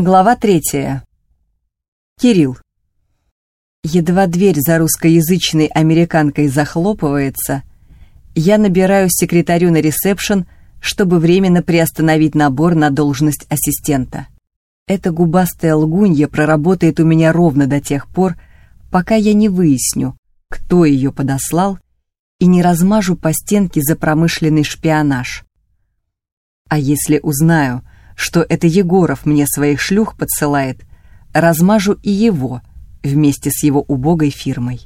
Глава третья. Кирилл. Едва дверь за русскоязычной американкой захлопывается, я набираю секретарю на ресепшн, чтобы временно приостановить набор на должность ассистента. Эта губастая лгунья проработает у меня ровно до тех пор, пока я не выясню, кто ее подослал, и не размажу по стенке за промышленный шпионаж. А если узнаю, что это Егоров мне своих шлюх подсылает, размажу и его вместе с его убогой фирмой.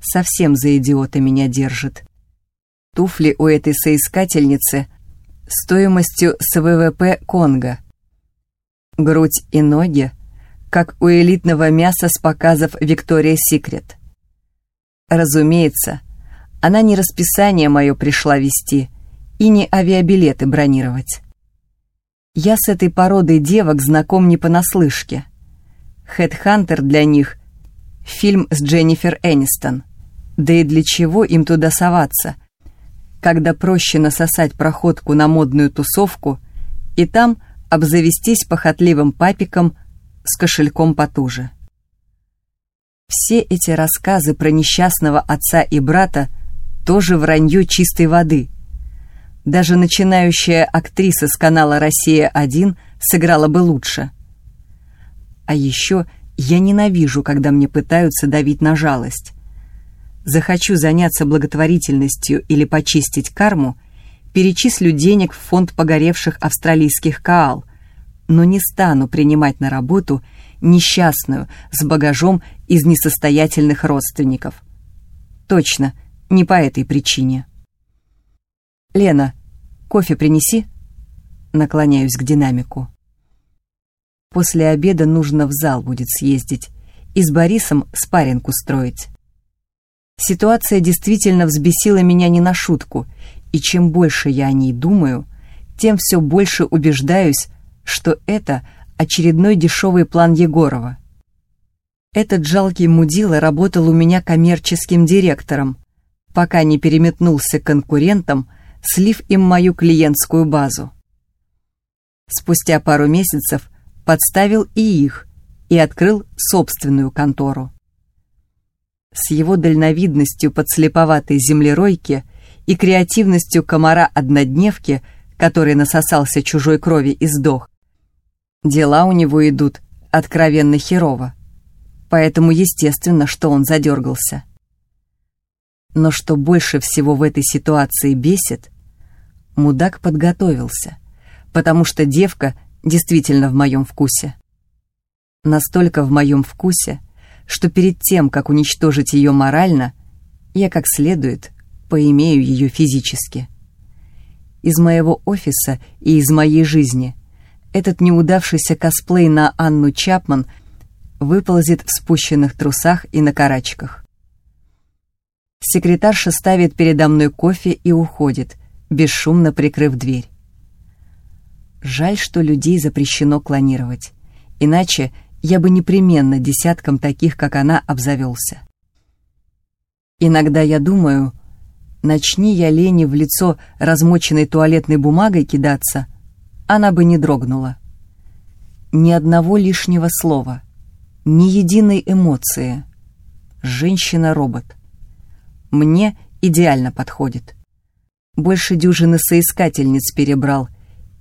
Совсем за идиота меня держит. Туфли у этой соискательницы стоимостью с ВВП Конго. Грудь и ноги, как у элитного мяса с показов Виктория Секрет. Разумеется, она не расписание мое пришла вести и не авиабилеты бронировать. Я с этой породой девок знаком не понаслышке. «Хедхантер» для них — фильм с Дженнифер Энистон. Да и для чего им туда соваться, когда проще насосать проходку на модную тусовку и там обзавестись похотливым папиком с кошельком потуже. Все эти рассказы про несчастного отца и брата тоже вранье чистой воды. Даже начинающая актриса с канала «Россия-1» сыграла бы лучше. А еще я ненавижу, когда мне пытаются давить на жалость. Захочу заняться благотворительностью или почистить карму, перечислю денег в фонд погоревших австралийских каал, но не стану принимать на работу несчастную с багажом из несостоятельных родственников. Точно, не по этой причине. «Лена, кофе принеси?» Наклоняюсь к динамику. После обеда нужно в зал будет съездить и с Борисом спарринг устроить. Ситуация действительно взбесила меня не на шутку, и чем больше я о ней думаю, тем все больше убеждаюсь, что это очередной дешевый план Егорова. Этот жалкий мудила работал у меня коммерческим директором, пока не переметнулся к конкурентам, слив им мою клиентскую базу. Спустя пару месяцев подставил и их, и открыл собственную контору. С его дальновидностью подслеповатой землеройки и креативностью комара-однодневки, который насосался чужой крови и сдох, дела у него идут откровенно херово. Поэтому естественно, что он задергался. Но что больше всего в этой ситуации бесит, мудак подготовился, потому что девка действительно в моем вкусе. Настолько в моем вкусе, что перед тем, как уничтожить ее морально, я как следует поимею ее физически. Из моего офиса и из моей жизни этот неудавшийся косплей на Анну Чапман выползет в спущенных трусах и на карачках. Секретарша ставит передо мной кофе и уходит, бесшумно прикрыв дверь. Жаль, что людей запрещено клонировать. Иначе я бы непременно десятком таких, как она, обзавелся. Иногда я думаю, начни я Лене в лицо размоченной туалетной бумагой кидаться, она бы не дрогнула. Ни одного лишнего слова, ни единой эмоции. Женщина-робот. Мне идеально подходит. Больше дюжины соискательниц перебрал,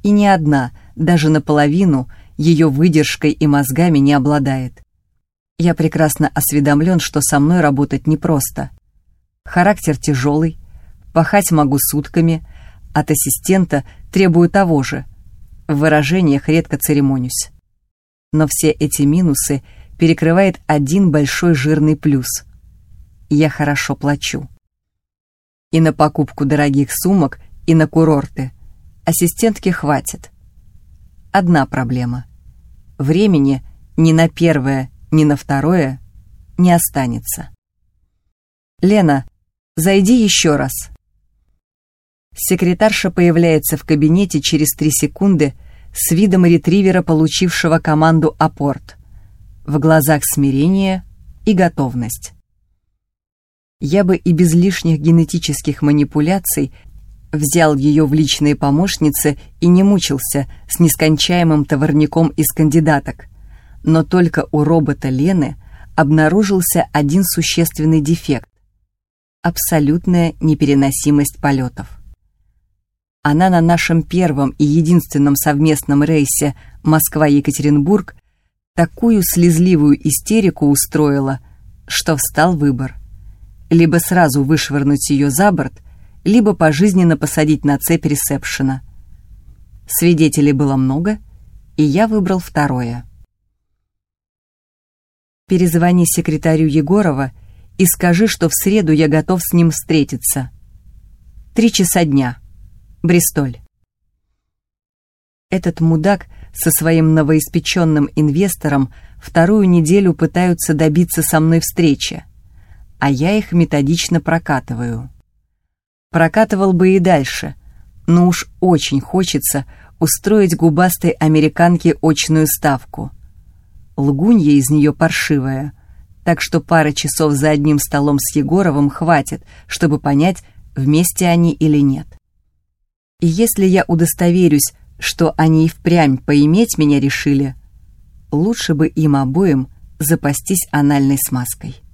и ни одна, даже наполовину, ее выдержкой и мозгами не обладает. Я прекрасно осведомлен, что со мной работать непросто. Характер тяжелый, пахать могу сутками, от ассистента требую того же. В выражениях редко церемонюсь. Но все эти минусы перекрывает один большой жирный плюс. Я хорошо плачу. И на покупку дорогих сумок, и на курорты – ассистентки хватит. Одна проблема. Времени ни на первое, ни на второе не останется. «Лена, зайди еще раз». Секретарша появляется в кабинете через три секунды с видом ретривера, получившего команду «Апорт». В глазах смирение и готовность. Я бы и без лишних генетических манипуляций взял ее в личные помощницы и не мучился с нескончаемым товарником из кандидаток. Но только у робота Лены обнаружился один существенный дефект — абсолютная непереносимость полетов. Она на нашем первом и единственном совместном рейсе Москва-Екатеринбург такую слезливую истерику устроила, что встал выбор. Либо сразу вышвырнуть ее за борт, либо пожизненно посадить на цепь ресепшена. Свидетелей было много, и я выбрал второе. Перезвони секретарю Егорова и скажи, что в среду я готов с ним встретиться. Три часа дня. Бристоль. Этот мудак со своим новоиспеченным инвестором вторую неделю пытаются добиться со мной встречи, а я их методично прокатываю. Прокатывал бы и дальше, но уж очень хочется устроить губастой американке очную ставку. Лгунья из нее паршивая, так что пара часов за одним столом с Егоровым хватит, чтобы понять, вместе они или нет. И если я удостоверюсь, что они и впрямь поиметь меня решили, лучше бы им обоим запастись анальной смазкой.